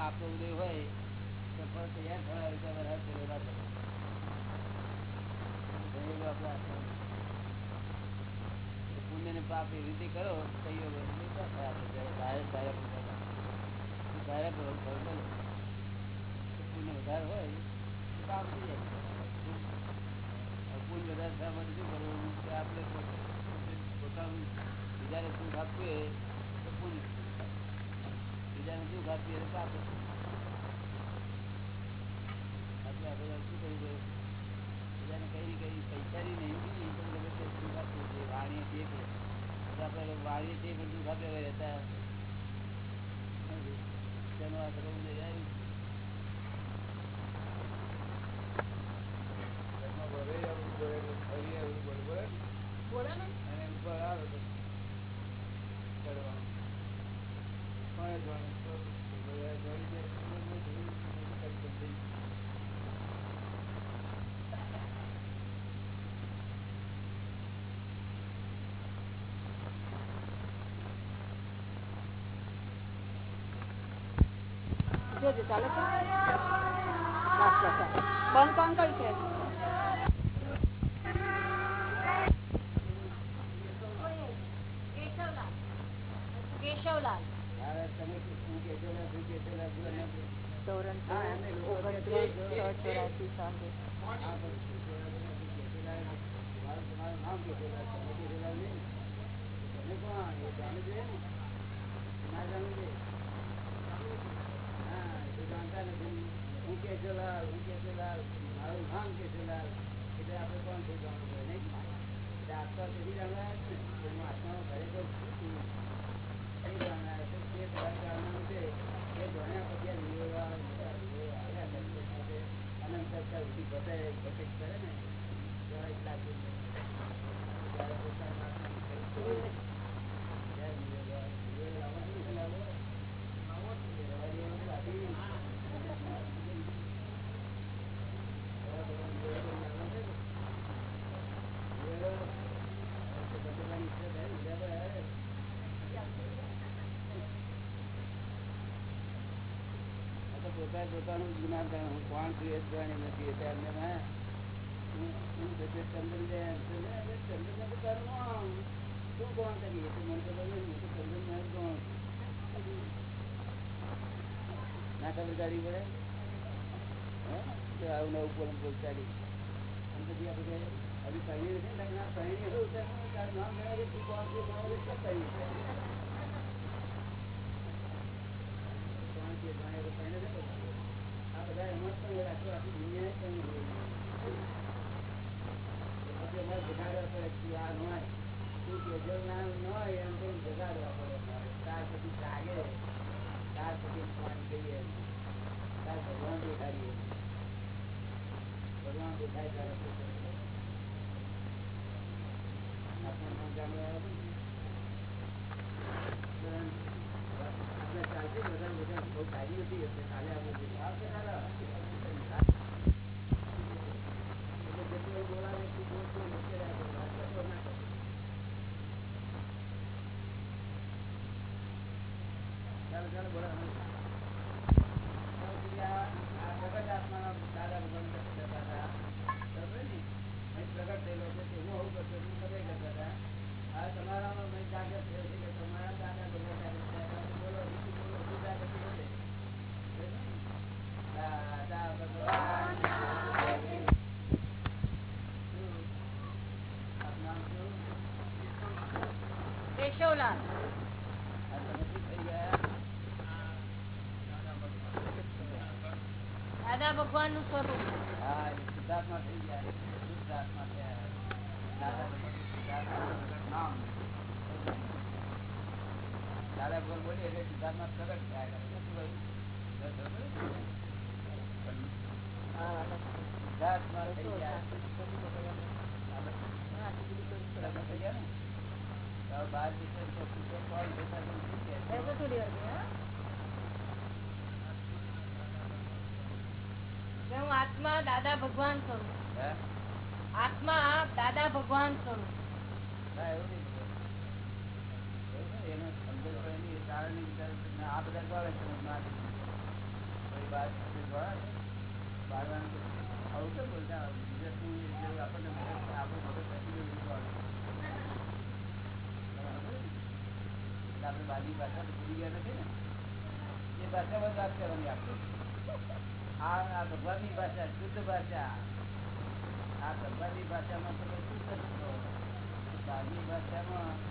પાપનો ઉદય હોય, તો ફળ તૈયાર થવા રીતે વરસાદ કરેલા છે પુણ્ય ને પાપ એવી રીતે કરો સહયોગ બધું ખાતે રહેતા તેનો આ ચાલે. છે બંધ કોણ કરશે પોતાનું જ્ઞાન જાણું હું કોણ છું એ જાણી નથી એટલે એમને હું જશે ચંદ્ર જાય ચંદ્ર ને કરવું ભગવાન ચાલતી બધા બધા બહુ સારી હતી એટલે કાલે આપણે આવશે દાદા ભગવાનનું સ્વરૂપ હા એ શુદ્ધાત્મા થઈ ગયા શુદ્ધાત્મા થયા દાદા ભગવાન શુદ્ધાત્માનું નામ દાદા ભગવાન બોલીએ એટલે શુદ્ધાત્મા પ્રગટ થયા કરે. શું કહ્યું? શુદ્ધાત્મા થઈ ગયા પ્રગટ થઈ ગયા ને તો હવે બાર દિવસે તો શુદ્ધ કોણ થતા તો શું કહે છે? થોડી વાર ગયા. કે હું આત્મા દાદા ભગવાન સ્વરૂપ હે? આત્મા દાદા ભગવાન સ્વરૂપ ના, એવું નહીં બોલો. એવું નહીં, એને સમજણ પડે નહીં, એ કારણ નહીં વિચારે છે. ના, આ બધા ગોળે છે, ના નથી. કોઈ વાત છે, ગોળા છે. બારવાનું તો આવું કેમ બોલતા? ગુજરાતનું એ જેવું આપણને મગજ- આપણું મગજ બેસી ગયું એવું ગોળે. બરાબર ને? એટલે આપણે બહારની ભાષા તો ભૂલી ગયા નથી ને? એ ભાષામાં જ વાત કરવાની આપણે. આ ભગવાનની ભાષા, શુદ્ધ ભાષા. આ ભગવાનની ભાષામાં તમે ભાષામાં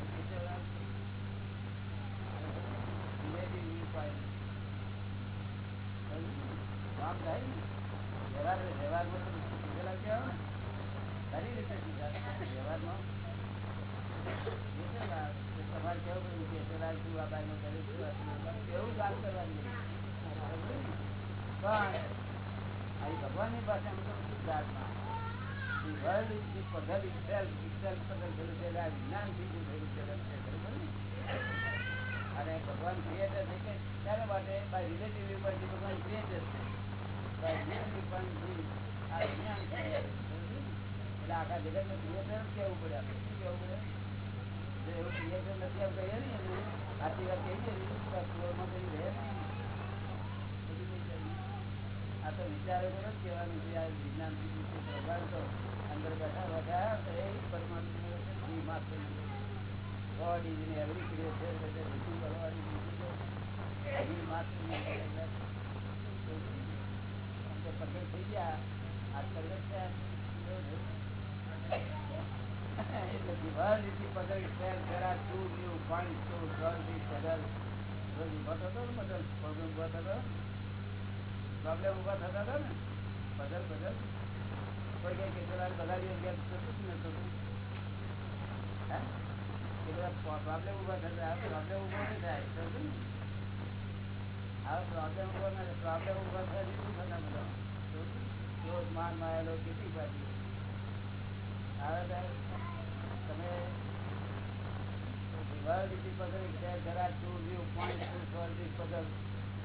કહેવાય સારી રીતે શીખાય વ્યવહારમાં? તમારે કેવું પડ્યું કે પેલા તું આ બાઈનો કરે છું, આ તું આ બાઈ- એવું જ વાત કરવાની? પણ આ ભગવાનની પાસે છે, જગત છે, ને? અને ભગવાન ક્રિએટર છે કે શાના માટે બાય રિલેટિવ વ્યૂ પરથી ભગવાન ક્રિએટર છે બાય વ્યૂ આ વિજ્ઞાન છે ને? એટલે આખા જગતનું ક્રિએટર કેવું પડે આપણે શું કેવું પડે એવું ક્રિએટર નથી આમ કહીએ ને આટલી વાત કહી દે તો આ ફ્લોરમાં કઈ રહે નહીં બધું નહીં ચાલે. આ તો ભગવાન તો તો તો થઈ ગયા આ એટલે દિવાલ લીધી પગલ શેર જરા to solve this puzzle. રોજ ઊભા થતો ને puzzle, problem ઊભા થતો problem ઊભા થતા હતા ને. બધા પ્રોબ્લેમ ઊભા થતા પ્રોબ્લેમ? પ્રોબ્લેમ પ્રોબ્લેમ બધા? માન માયેલો કેટલી બાજુ હવે તમે itself. There are two viewpoints to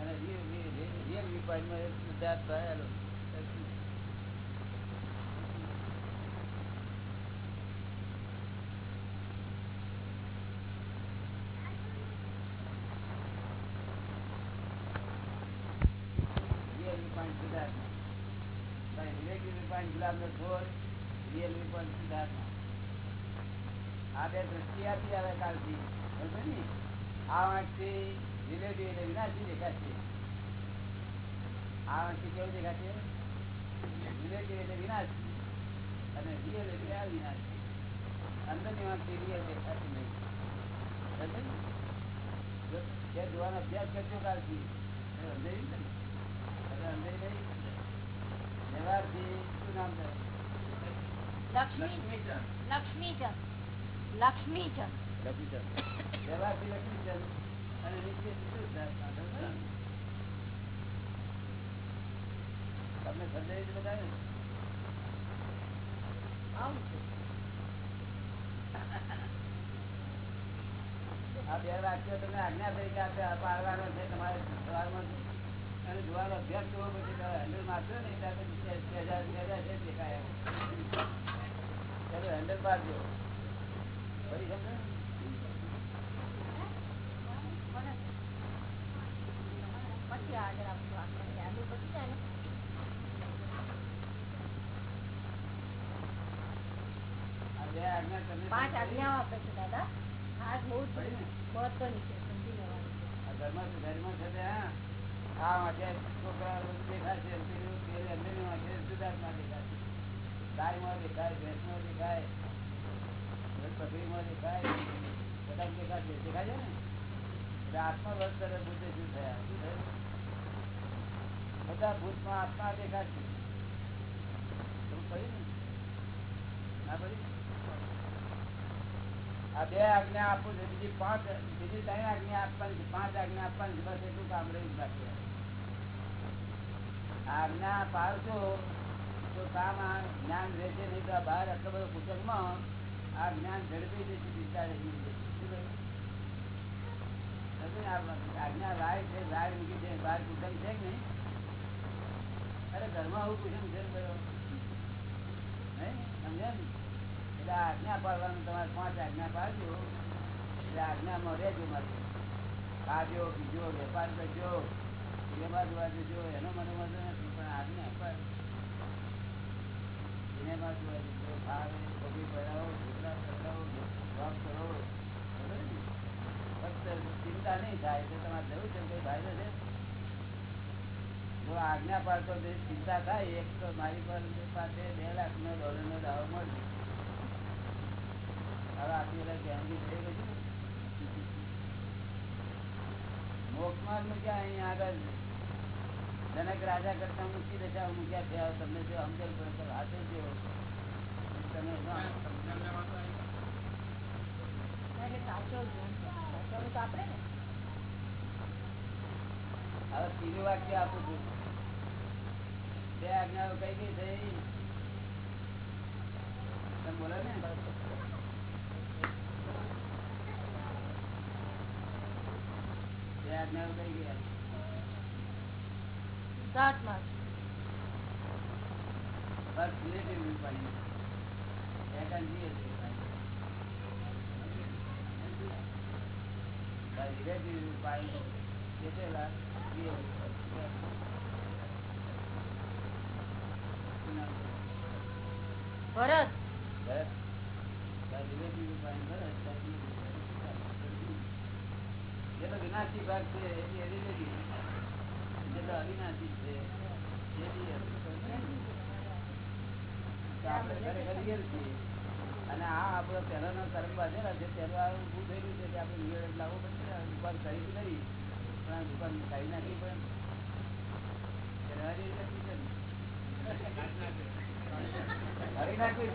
અને real- real- real- real viewpoint માં એ સિદ્ધાર્થ થયેલો. ગુલાબનો છોડ, real viewpoint સિદ્ધાર્થમાં. આ બે દ્રષ્ટિ આપી આવે કાલથી સમજો ને? આ વાંકથી relative એટલે વિનાશી દેખાશે આ વાંકથી કેવું દેખાશે relative એટલે વિનાશી અને real એટલે અવિનાશી અંદરની વાંકથી real દેખાશે નહીં. સમજે ને? જો તે જોવાનો અભ્યાસ કરજો કાલથી. અંધેરી ને? અંધેરી નહીં વ્યવહારથી શું નામ થાય લક્ષ્મી. લક્ષ્મીચંદ. લક્ષ્મીચંદ. લક્ષ્મીચંદ. વ્યવહારથી લક્ષ્મીચંદ. છે? આ બે તમને આજ્ઞા તરીકે છે તમારે સવારમાં અને જોવાનો અભ્યાસ કરવો પછી તમે હેન્ડલ મારશો ને પછી સહેજ- સહેજા- સહેજા સહેજ દેખાય ચાલો હેન્ડલ મારજો ફરી સમજો ને? પછી આગળ આપશું આપણે ચાલુ પછી જાય ને આ બે આજ્ઞા તમને પાંચ આજ્ઞાઓ આપે છે દાદા. આ બહુ? મહત્વની છે સમજી લેવાની. છે આ છોકરા બધું ગાયમાં દેખાય ભેંસમાં દેખાય પકડીમાં દેખાય બધા દેખાશે દેખાય છે. ને? એટલે આત્મા વર્ષ તરફ બુદ્ધે શું થયા? શું થયું? બધા ભૂતમાં આત્મા દેખાશે આ બે આજ્ઞા આપું છે, બીજી પાંચ, બીજી ત્રણ આજ્ઞા આપવાની છે. પાંચ આજ્ઞા આપવાની બસ એટલું કામ રહ્યું બાકી. આજ્ઞા પાડશો, તો કામ આ જ્ઞાન રહેશે નહીં તો બહાર આટલો બધો કુટુંબમાં આ જ્ઞાન ઝડપી જશે ચિંતા રહી આજ્ઞા રાય છે રાય મૂકી છે, બહાર પુસ્તક છે કે નહીં? અરે ઘરમાં આવું ને એટલે આજ્ઞા પાડવાનું તમારે પાંચ આજ્ઞા પાડજો. એટલે આજ્ઞામાં રહેજો મારે. ખાજો, પીજો, વેપાર કરજો. સિનેમા જોવા જજો. એનો મને વાંધો નથી, પણ આજ્ઞા પાડ. સિનેમા જોવા જજો ખાવે છોકરી પડાવો છોકરા પડાવો જોબ કરો? ફક્ત ચિંતા નહીં થાય તો તમારે જવું છે કોઈ ફાયદો છે? જો આજ્ઞા પાડતો તો ચિંતા થાય એક તો મારી પાસે બે લાખ નો ડોલર નો દાવો મળશે. હવે આટલી બધા ગેંગી થઈ ગઈ મોક્ષમાં મૂક્યા અહીંયા આગળ જનક રાજા કરતા મૂકી દશા મૂક્યા થયા તમને જો સમજણ પડે હાથે જેવો તમે સાચો સાચવવું તો આપણે ને. હવે ત્રીજું વાક્ય આપું છું બે આજ્ઞાઓ કઈ કઈ થઈ તમે બોલો ને બે આજ્ઞાઓ કઈ ગયા સિદ્ધાર્થમાં બસ relative viewpoint. Second real viewpoint. By relative viewpoint, કેટલેલા ભરત. જેનો છે. અને આ આપણો પહેલાનો કર્મ બાંધેલા છે, તેનું આ ઊભું થયેલું છે કે આપણે નિવેદન લાવવું પડશે દુકાન કરી નહીં પણ દુકાન કાઢી ને. ને નાખી?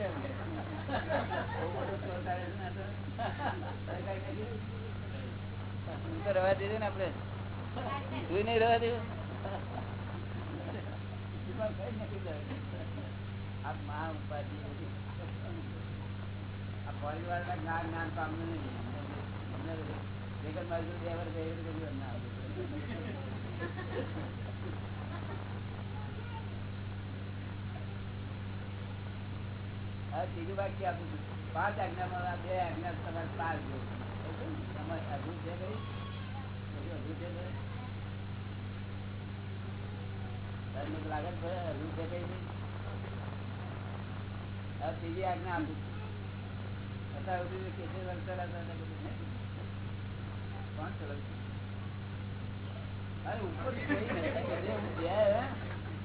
હું તો રહેવા દેજો ને આપણે? તું નહીં રવા દેવું મહા ઉપાધિ. આ આ પરિવારના જ્ઞાન જ્ઞાન પામવું નહીં. અમને વેગન બાજુ બે વર્ષ બે ના હવે ત્રીજું વાક્ય આપું છું. પાંચ બે આજ્ઞા તમારે પાર જો તમારે અઘરું છે નહીં હવે ત્રીજી આજ્ઞા આપું છું. અત્યાર સુધી વર્ગ ચલાવતા કોણ ચલાવતું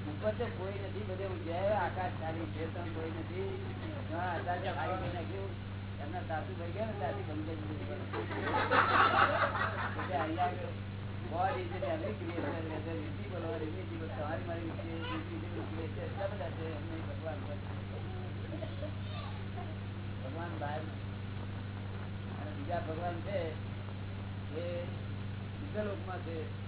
ઉપર તો કોઈ નથી, બધે જ્યાં આકાશ ખાલી છે તો કોઈ નથી. નાખ્યું. એમના ભગવાન બહાર અને બીજા ભગવાન છે, એ બીજા લોકમાં છે.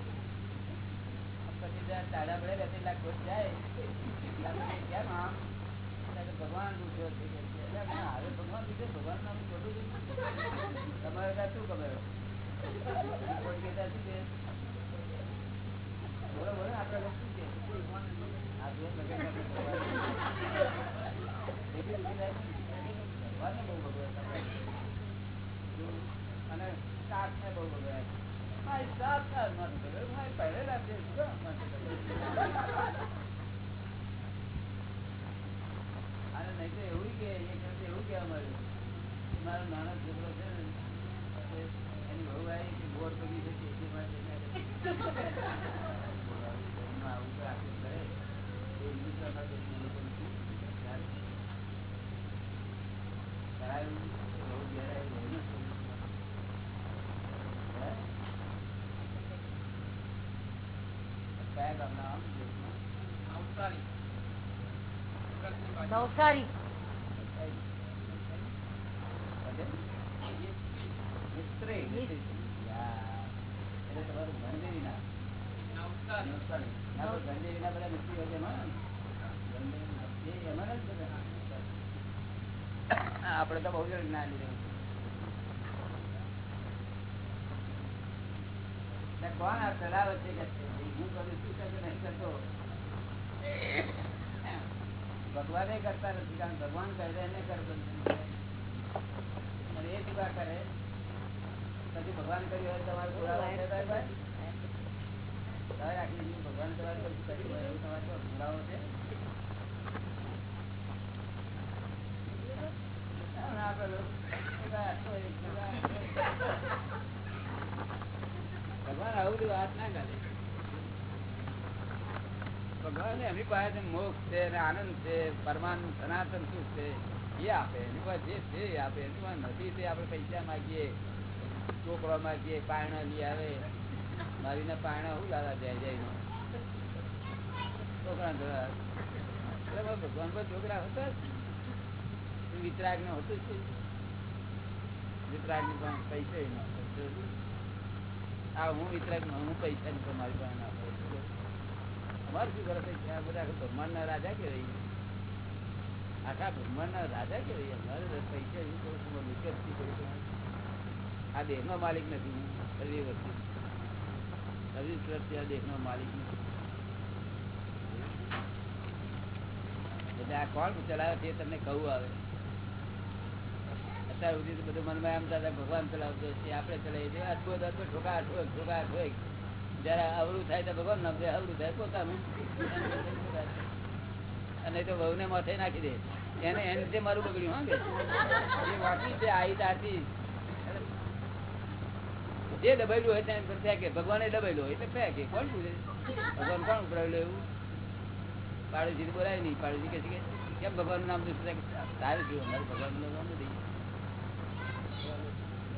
પછી ત્યાં ટાઢા પડે ત્રણ લાખ ખોટ જાય. ભગવાન પૂછ્યો હવે ભગવાન પૂછે ભગવાન નામ ખોટું તમારે ત્યાં શું ખબર ખોટ કહેતા શું કે? બોલો બોલો લોકો શું છે આ બે લગન આપણે ભગવાન. એવી રીતે થાય છે. ભગવાનને બહુ ભગવાન અને સાત ને બહુ ભગવાન મારી સાત ના મન કરે મારી પહેરેલા છે શું કામ મન કરે? અને નહીં તો એવું કે એક વખતે એવું કહેવા મળ્યું મારો નાનો છોકરો છે ને એટલે એની બહુ આવી કે ગોળ પડી છે તે માટે એનું આવું તો આખું કરે એ હિન્દુસ્તાનના દેશના લોકો નથી કરાયું બહુ ઘેરાયું બહુ નથી હે? કયા ગામના આમ દેશમાં? નવસારી મિસ્ત્રી. યા. એટલે તમારું ગણદેવીના. નવસારી. ના, પણ ગણદેવીના બધા મિસ્ત્રી હોય છે એમાં ને? ગણદેવીના. એ એમાં જ બધા. આપડે તો બહુ જ ના લીધું કોણ આ ચલાવે છે કે છે? હું કરું છું કે નહીં કરતો ભગવાને કરતા નથી કારણ ભગવાન કરે એને કરતો એ જુદા કરે પછી ભગવાન કર્યું હોય તમારે ભગવાન તમારે કર્યું હોય એવું તમારે પુરાવો છે. ભગવાન આવું બધી વાત ના કરે. ભગવાન એમની પાસે મોક્ષ છે ને આનંદ છે પરમાન સનાતન સુખ છે, એ આપે એની પાસે જે છે એ આપે એની પાસે નથી તે આપણે પૈસા માગીએ ચોપડા માગીએ પાયણા લઈ આવે મારીને પાયણા હું લાવવા જાય જાય છોકરા. એટલે ભગવાન પર છોકરા હતા. વિતરાગ ને હતું જ વિતરાગની પણ પૈસા. આ હું વિતરાગ હું પૈસા ની તમારી પાસે અમારે શું કરે બધા બ્રહ્માંડ ના રાજા કે રહી આખા બ્રહ્માંડ રાજા કે રહી અમારે આ દેહ માલિક નથી. આ દેહ માલિક નથી. એટલે આ કોણ ચલાવે છે તમને કહું આવે અત્યાર સુધી બધું મનમાં એમ થતા ભગવાન ચલાવતો છે, આપણે ચલાવીએ છીએ. અદભુત અદભુત ઠોકા ઠોક ઠોકા ઠોક જયારે અવરું થાય તો ભગવાન નામ અવરું થાય પોતાનું. અને તો વહુ ને માથે નાખી દે. એને એને લીધે મારું બગડ્યું હા એ વાંચી છે આઈ તાતી. જે દબાયેલું હોય તેને ફેંકે. ભગવાને દબાયેલું હોય એટલે ફેંકે. કોણ પૂછે ભગવાન કોણ ઉપરાવેલું એવું? પાડોશી બોલાય નહીં. પાડોશી કે છે કે કેમ ભગવાન નામ દુષ્ટ તારે શું અમારે ભગવાન નામ નથી.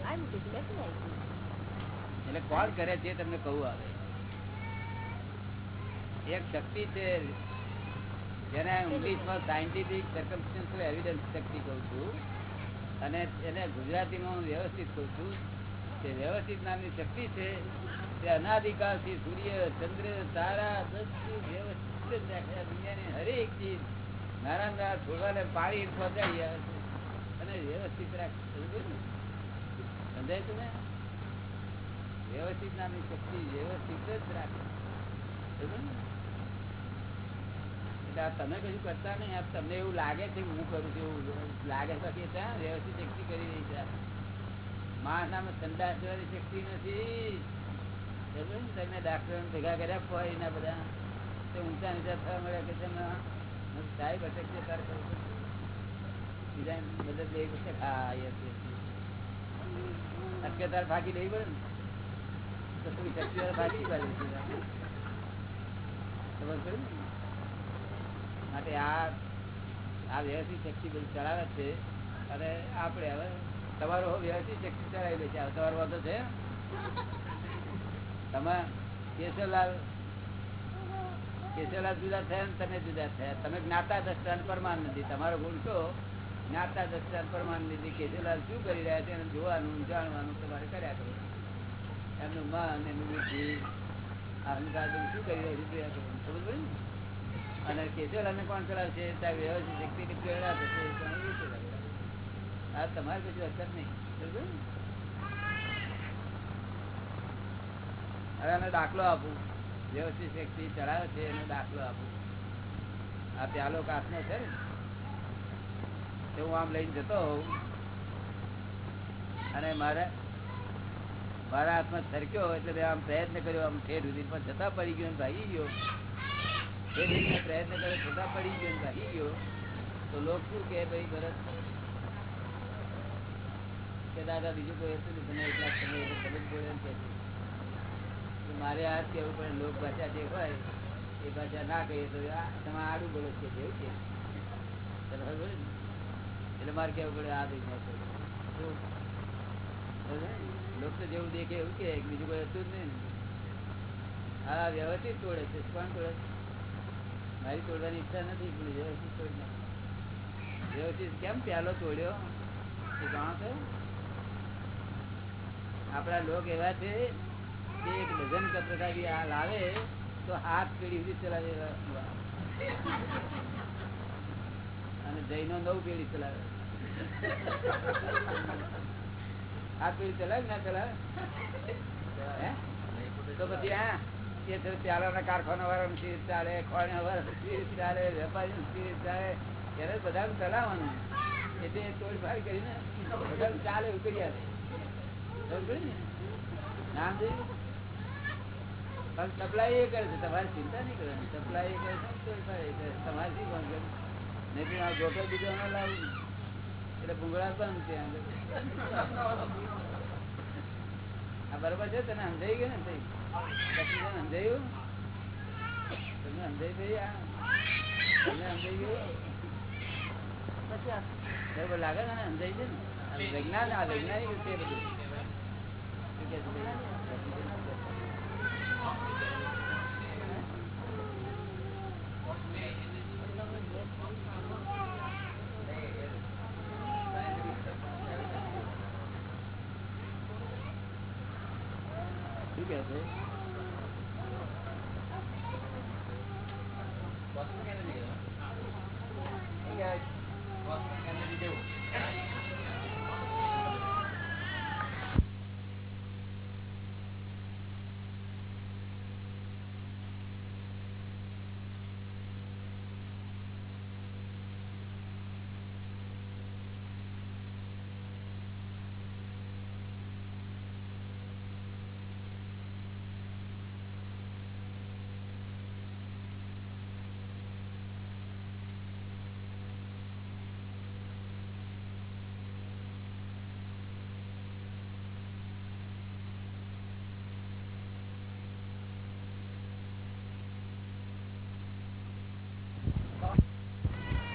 જાય એટલે કોણ કરે છે તમને કહું આવે એક શક્તિ છે, જેને ઇંગ્લિશમાં સાયન્ટિફિક સર્કમસ્ટન્શિયલ એવિડન્સ શક્તિ કહું છું. અને એને ગુજરાતીમાં હું વ્યવસ્થિત કહું છું તે વ્યવસ્થિત નામની શક્તિ છે તે અનાધિકારથી સૂર્ય, ચંદ્ર, તારા, બધું વ્યવસ્થિત દુનિયાની હરેક ચીજ નાના છોડવાને પાણી પહોંચાડી અને વ્યવસ્થિત રાખે. છે ને? સમજાય વ્યવસ્થિત નામની શક્તિ વ્યવસ્થિત જ રાખે સમજ્યું ને? એટલે આ તમે કશું કરતા નહીં. આ તમને એવું લાગે છે હું કરું છું, એવું લાગે છે કે ત્યાં વ્યવસ્થિત શક્તિ કરી રહી છે. માણસ નામે સંદાસ જેવાની શક્તિ નથી. તમે ડાક્ટર ભેગા કર્યા હોય એના બધા. તે ઊંચા નીચા થવા મળ્યા કે તમે સાહેબ અટકશે તારે કરવું કરું બીજા પડશે હા યસ યસ અટકે તાર ફાંકી લેવી પડે ને? તો શક્તિ ભાગી પાડી ખબર પડે ને? માટે આ વ્યવસ્થિત શક્તિ બધી ચલાવે છે. અને આપણે હવે તમારો વ્યવસ્થિત શક્તિ ચલાવી છે. તમારો વાંધો છે? તમે કેશવલાલ કેશવલાલ જુદા થયા ને તમે જુદા થયા. તમે જ્ઞાતા દ્રષ્ટાન નથી તમારો ગુણ તો જ્ઞાતા દ્રષ્ટાન નથી કેશવલાલ શું કરી રહ્યા છે? એને જોવાનું, જાણવાનું તમારે કર્યા કરો એમનું મન, એમનું બુદ્ધિ અહંકાર શું કરી રહ્યું છે? સમજ ને? અને કેશવલાલને કોણ ચલાવશે ત્યાં વ્યવસ્થિત શક્તિની પ્રેરણા થશે. આ તમારે કશું અસર નહીં. હવે અમે દાખલો આપું. વ્યવસ્થિત શક્તિ ચલાવે છે એનો દાખલો આપું. આ પ્યાલો કાચનો છે ને? હું આમ લઈને જતો હોઉં. અને મારે, મારા હાથમાં સરક્યો એટલે આમ પ્રયત્ન કર્યો, આમ ઠેર સુધી. પણ જતા પડી ગયો ભાગી ગયો. પ્રયત્ન કરે છતાં પડી ગયો ભાગી ગયો, તો લોક શું કે ભાઈ ભરત કે દાદા, બીજું કોઈ હતું તમે એટલા સમય તમે જ બોલે મારે આ કેવું પણ લોક ભાષા જે હોય, એ ભાષા ના કહીએ તો તમે આડું બોલો છે જેવું છે પડી ને? એટલે મારે કેવું પડે, આ દઈ? લોક તો જેવું દેખે એવું કે બીજું કોઈ હતું જ નહીં હા, વ્યવસ્થિત તોડે છે, કોણ તોડે છે? મારી તોડવાની ઈચ્છા નથી, પણ વ્યવસ્થિત તોડી વ્યવસ્થિત કેમ? પ્યાલો તોડ્યો. એ જાણો છો? આપણા લોક એવા છે કે એક ડઝન કપડાથી આ લાવે તો હાથ પેઢી સુધી ચલાવે અને જૈનો નવ પેઢી ચલાવે. આ પેઢી ચલાવે ના ચલાવે? તો પછી હા પણ સપ્લાય એ કરે છે. તમારે ચિંતા નહીં કરવાની. સપ્લાય એ કરે છે તોડફાડ કરે. તમારે શું કોણ કરે નહીં તો આ જોટો બીજો ન લાવું. એટલે ભૂંગળા બંધ આ બરોબર છે? તને સમજાઈ ગયું ને? પછી તને સમજાયું તમને સમજાઈ ગઈ તમને સમજાઈ ગયું? બરોબર લાગે છે ને સમજાઈ છે ને? વિજ્ઞાન આ વૈજ્ઞાનિક છે બધું શું કે છે ભાઈ? શું કે છે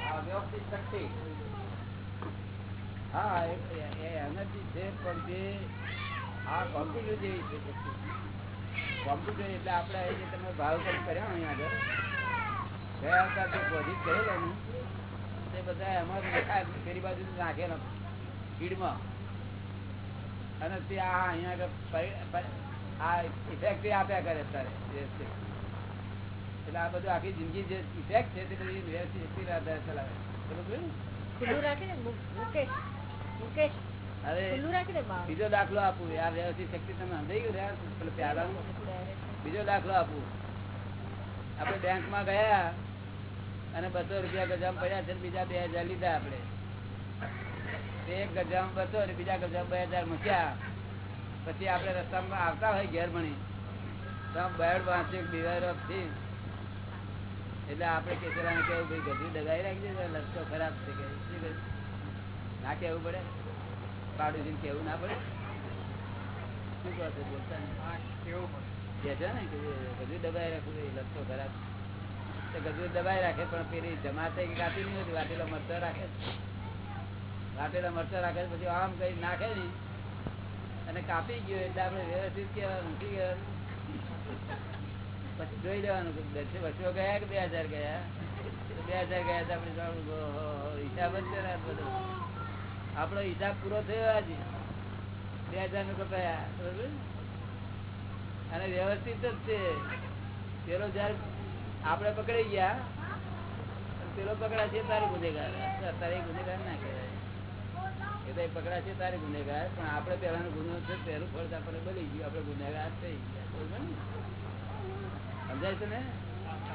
આ વ્યવસ્થિત શક્તિ છે છે અને તે આ અહીંયા આગળ આ ઇફેક્ટ આપ્યા કરે અત્યારે એટલે આ બધું આખી જિંદગી જે ઇફેક્ટ છે તે બધી વ્યવસ્થિત ચલાવે બરોબર મુ- બીજો દાખલો આપું આ વ્યવસ્થિત શક્તિ તમે સમજાઈ ગયું પેલો બીજો દાખલો આપું. આપણે બેંકમાં ગયા અને બસો રૂપિયા ગજામ પડ્યા છે બીજા બે હજાર લીધા આપણે. એક ગજામ બસો અને બીજા ગજામ બે હજાર મૂક્યા. પછી આપણે રસ્તામાં આવતા હોય ઘેર ભણી. તો બેડ વાંચ્યું વાંચે ઓફથી એટલે આપણે કેસરાને કેવું ભાઈ ગજુ દગાઈ રાખજે તો ખરાબ છે કે ના કેવું પડે? પાડોશી કેવું ના પડે? શું કહો બોલતા? કે છે ને કે ગજુ દબાઈ રાખવું એ લગતો ખરાબ તો ગજુ દબાઈ રાખે પણ પેલી જમાતે કે કાપી નહીં હોતી વાટેલો મરચો રાખે વાટેલો મરચો રાખે પછી આમ કઈ નાખે નહીં. અને કાપી ગયો એટલે આપણે વ્યવસ્થિત કહેવાનું શું કહેવાનું? પછી જોઈ લેવાનું દસ વર્ષો ગયા કે બે હજાર ગયા? બે હજાર ગયા તો આપણે હિસાબ જ છે બધો. આપણો હિસાબ પૂરો થયો આજે. બે હજારનું કપાયા અને વ્યવસ્થિત જ છે. પેલો જયારે આપણે પકડાઈ ગયા પેલો પકડા છે તારે ગુનેગાર. તારે ગુનેગાર ના કહેવાય. એ તો પકડા છે તારે ગુનેગાર, પણ આપણે પેલાનો ગુનો છે, પહેલું ફળ આપણને બની ગયું. આપણે ગુનેગાર થઈ ગયા. સમજાય છે ને?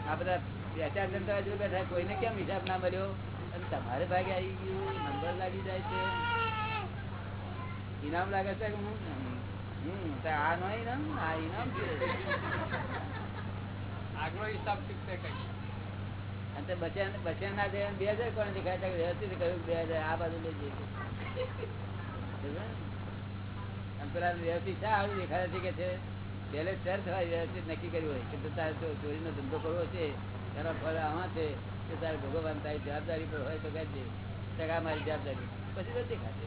આ બધા બે ચાર જનતા બેઠા કોઈને કેમ હિસાબ ના મળ્યો? અને તમારે ભાગે આવી ગયું નંબર લાગી જાય છે. ઇનામ લાગે છે કે હું? હમ આ નો ઇનામ આ ઇનામ છે. આગલો હિસાબ શીખશે કઈ. અને બચ્યા બચ્યા ના જાય બે હજાર કોણ દેખાય વ્યવસ્થિત કહ્યું બે હજાર આ બાજુ લઈ જઈએ? પેલા વ્યવસ્થિત શા આવું દેખાડે છે કે છે? પહેલે શરત થવા નક્કી કર્યું હોય કે તારે જો ચોરીનો ધંધો કરવો છે, એના ફળ આવા છે કે તારે ભગવાન તારી જવાબદારી પર હોય તો કહેજે ટકા મારી જવાબદારી. પછી તો ખાતે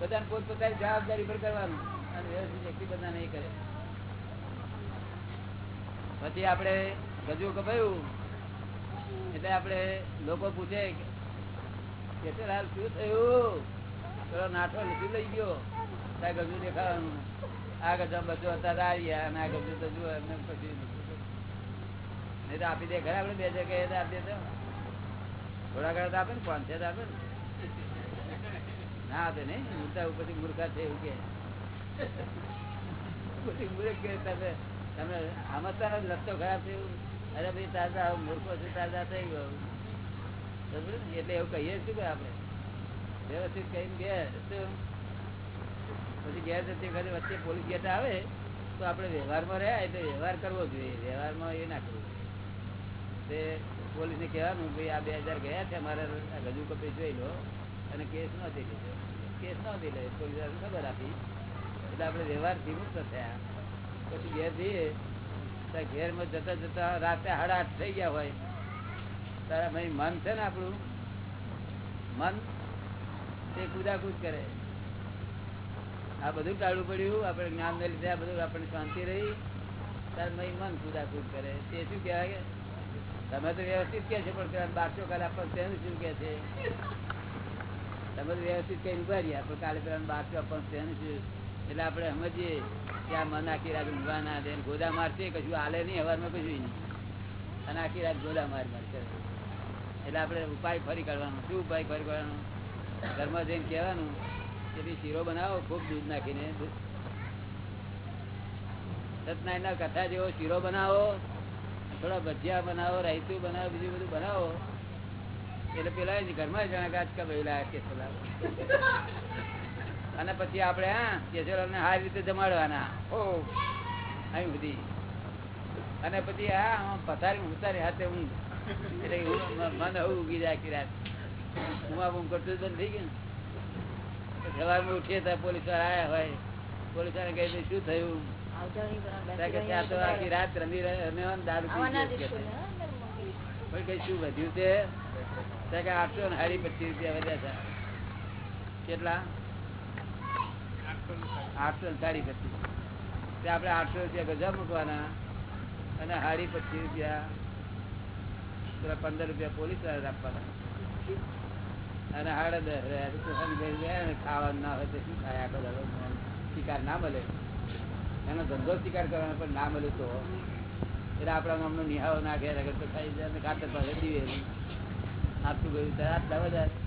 બધાને પોત પોતાની જવાબદારી પર કરવાનું. અને વ્યવસ્થિત વ્યક્તિ બધા નહીં કરે. પછી આપણે ગજુ કપાયું. એટલે આપણે લોકો પૂછે કે શું થયું? પેલો નાઠો લીધી લઈ ગયો. ત્યાં ગજુ દેખાવાનું આ ગજા બધું હતા આવ્યા અને આ ગજુ તો જુઓ એમને પછી નહીં તો આપી દે ઘરે આપણે બે જગ્યાએ આપી દે થોડા ઘણા તો આપે ને, પાંચ છે આપે ને. ના આપે નહીં મૂર્ખા ઉપરથી મૂર્ખા છે એવું કે. પછી મૂર્ખ કે તમે તમે આમાં તારા લગતો ખરાબ થયું અરે ભાઈ, તાજા મૂર્ખો છે, તાજા થઈ ગયો એટલે એવું કહીએ છીએ આપણે? વ્યવસ્થિત કહીને શું? પછી ઘેર જતી વખતે વચ્ચે પોલીસ ગેટ આવે, તો આપણે વ્યવહારમાં રહ્યા એટલે વ્યવહાર કરવો જોઈએ. વ્યવહારમાં એ ના કરવું તે પોલીસને કહેવાનું ભાઈ આ બે હજાર ગયા છે, અમારે રજૂ કપી જોઈ લો અને કેસ નહોતી લીધો. કેસ નહોતી લે પોલીસ ખબર આપી. એટલે આપણે વ્યવહાર મુક્ત થયા. પછી ઘેર જઈએ, તો ઘેરમાં જતા જતા રાતે સાડા આઠ થઈ ગયા હોય. તારા ભાઈ મન છે ને આપણું? મન તે કુદાકુદ કરે. આ બધું ટાળવું પડ્યું. આપણે જ્ઞાન ને લીધે આ બધું આપણને શાંતિ રહી. તાર મન કુદાકુદ કરે. તે શું કહેવાય તમે તો વ્યવસ્થિત કે છે, પણ બારસો કાલે આપણને શું કે છે? તમે તો વ્યવસ્થિત કઈ ઊભા રહ્યા, પણ કાલે પેલા બારસો આપણને શું? એટલે આપણે સમજીએ કે આ મન આખી રાત ઊંઘવા ના દે ગોદા મારશે, કશું હાલે નહીં, હવારમાં કશું નહીં. અને આખી રાત ગોદા માર માર એટલે આપણે ઉપાય ફરી કાઢવાનો. શું ઉપાય ફરી કાઢવાનો? ઘરમાં જઈને કહેવાનું શીરો બનાવો, ખૂબ દૂધ નાખીને. સતનારાયણના કથા જેવો શીરો બનાવો, થોડા ભજીયા બનાવો, રાયતું બનાવો, બીજું બધું બનાવો. એટલે પેલા ઘરમાં જણા કબેલા કેસોલા અને પછી આપણે, હા કેસોલા ને સારી રીતે જમાડવાના. ઓ અહીં બધી. અને પછી, હા પથારી ઉતારી હાથે હું એટલે મન હવે ઉગી જાય આખી રાત. હું બૂમ કરતું થઈ ગયું સવારમાં ઉઠીએ તો પોલીસવાળા આવ્યા હોય. પોલીસવાળા કહે શું થયું? ત્યાં તો આખી રાત રમી દારૂ. પણ કઈ શું વધ્યું ત્યાં કે આઠસો ને હાડી પચીસ રૂપિયા વધ્યા હતા કેટલા? આઠસો ને સાડી પચીસ. તે આપણે આઠસો રૂપિયા ગજા મૂકવાના અને હાડી પચીસ રૂપિયા પેલા પંદર રૂપિયા પોલીસવાળા આપવાના અને હાડે દસ ખાવાનું ના હોય તો શું ખાય આખો શિકાર ના મળે. એનો ધંધો શિકાર કરવાનો પણ ના મળે તો. એટલે આપણા ગામનો નિહાળો નાખે તો ખાઈ જાય ખાતર પાસે દીવે. આટલું ગયું ત્યારે આટલા વધારે